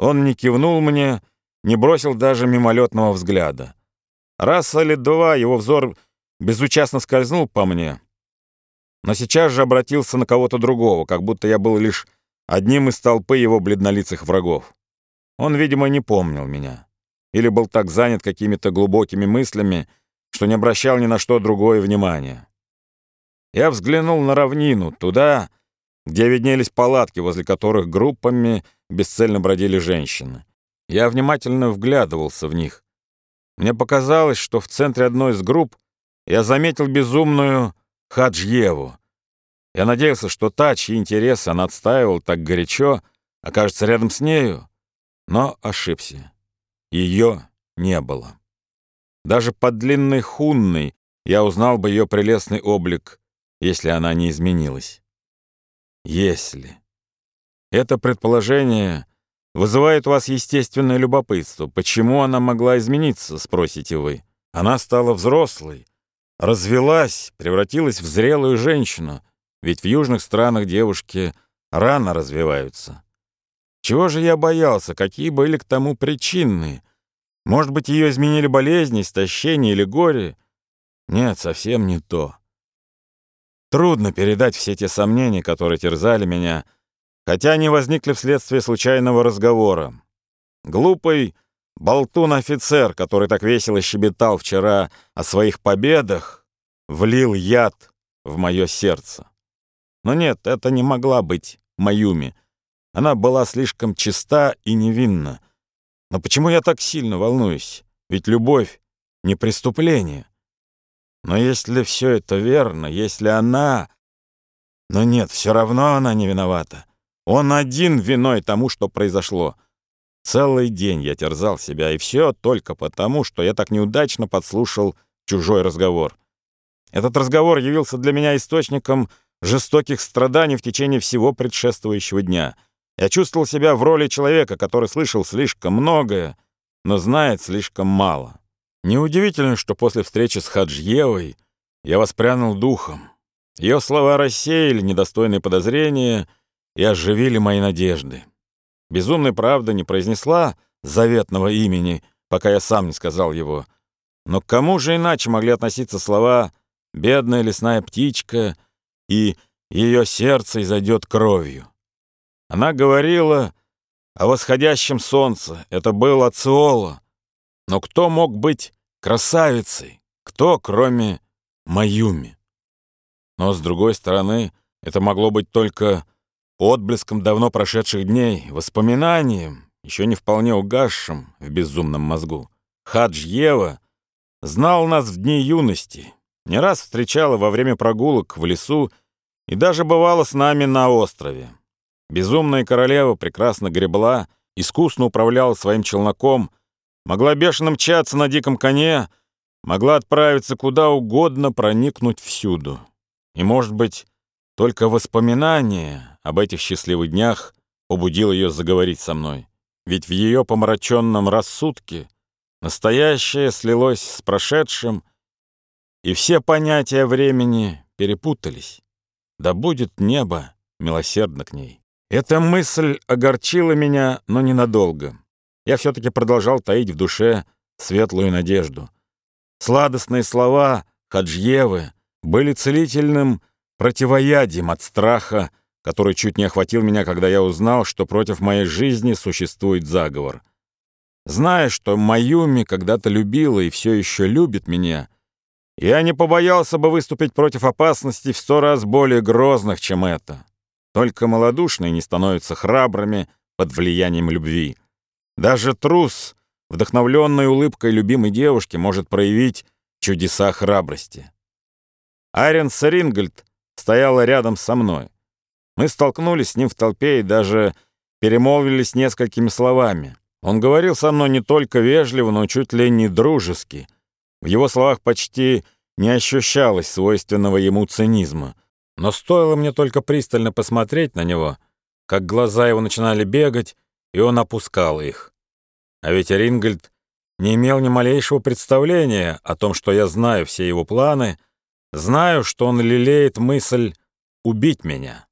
Он не кивнул мне, не бросил даже мимолетного взгляда. Раз или два его взор безучастно скользнул по мне, но сейчас же обратился на кого-то другого, как будто я был лишь одним из толпы его бледнолицых врагов. Он, видимо, не помнил меня. Или был так занят какими-то глубокими мыслями, что не обращал ни на что другое внимания. Я взглянул на равнину, туда, где виднелись палатки, возле которых группами бесцельно бродили женщины. Я внимательно вглядывался в них. Мне показалось, что в центре одной из групп я заметил безумную Хаджьеву. Я надеялся, что та, чьи интересы она отстаивала так горячо, окажется рядом с нею, но ошибся. Ее не было. Даже под длинной хунной я узнал бы ее прелестный облик, если она не изменилась. Если. Это предположение вызывает у вас естественное любопытство. Почему она могла измениться, спросите вы? Она стала взрослой, развелась, превратилась в зрелую женщину, ведь в южных странах девушки рано развиваются. Чего же я боялся, какие были к тому причины? Может быть, ее изменили болезни, истощение или горе? Нет, совсем не то. Трудно передать все те сомнения, которые терзали меня, хотя они возникли вследствие случайного разговора. Глупый болтун-офицер, который так весело щебетал вчера о своих победах, влил яд в мое сердце. Но нет, это не могла быть Маюми. Она была слишком чиста и невинна. Но почему я так сильно волнуюсь? Ведь любовь — не преступление. Но если все это верно, если она... Но нет, все равно она не виновата. Он один виной тому, что произошло. Целый день я терзал себя, и все только потому, что я так неудачно подслушал чужой разговор. Этот разговор явился для меня источником жестоких страданий в течение всего предшествующего дня. Я чувствовал себя в роли человека, который слышал слишком многое, но знает слишком мало. Неудивительно, что после встречи с Хаджьевой я воспрянул духом. Ее слова рассеяли недостойные подозрения и оживили мои надежды. Безумная правда не произнесла заветного имени, пока я сам не сказал его. Но к кому же иначе могли относиться слова «бедная лесная птичка» и «ее сердце изойдет кровью»? Она говорила о восходящем солнце. Это был Ациола, но кто мог быть красавицей? Кто, кроме Маюми? Но, с другой стороны, это могло быть только отблеском давно прошедших дней, воспоминанием, еще не вполне угасшим в безумном мозгу. Хадж Ева знал нас в дни юности, не раз встречала во время прогулок в лесу и даже бывала с нами на острове. Безумная королева прекрасно гребла, искусно управляла своим челноком, Могла бешено мчаться на диком коне, могла отправиться куда угодно, проникнуть всюду. И, может быть, только воспоминание об этих счастливых днях побудило ее заговорить со мной. Ведь в ее помраченном рассудке настоящее слилось с прошедшим, и все понятия времени перепутались. Да будет небо милосердно к ней. Эта мысль огорчила меня, но ненадолго я все-таки продолжал таить в душе светлую надежду. Сладостные слова Хаджьевы были целительным противоядием от страха, который чуть не охватил меня, когда я узнал, что против моей жизни существует заговор. Зная, что Маюми когда-то любила и все еще любит меня, я не побоялся бы выступить против опасностей в сто раз более грозных, чем это. Только малодушные не становятся храбрыми под влиянием любви. Даже трус, вдохновленный улыбкой любимой девушки, может проявить чудеса храбрости. Айрен Сарингольд стояла рядом со мной. Мы столкнулись с ним в толпе и даже перемолвились несколькими словами. Он говорил со мной не только вежливо, но чуть ли не дружески. В его словах почти не ощущалось свойственного ему цинизма. Но стоило мне только пристально посмотреть на него, как глаза его начинали бегать, и он опускал их. А ведь Рингольд не имел ни малейшего представления о том, что я знаю все его планы, знаю, что он лелеет мысль убить меня.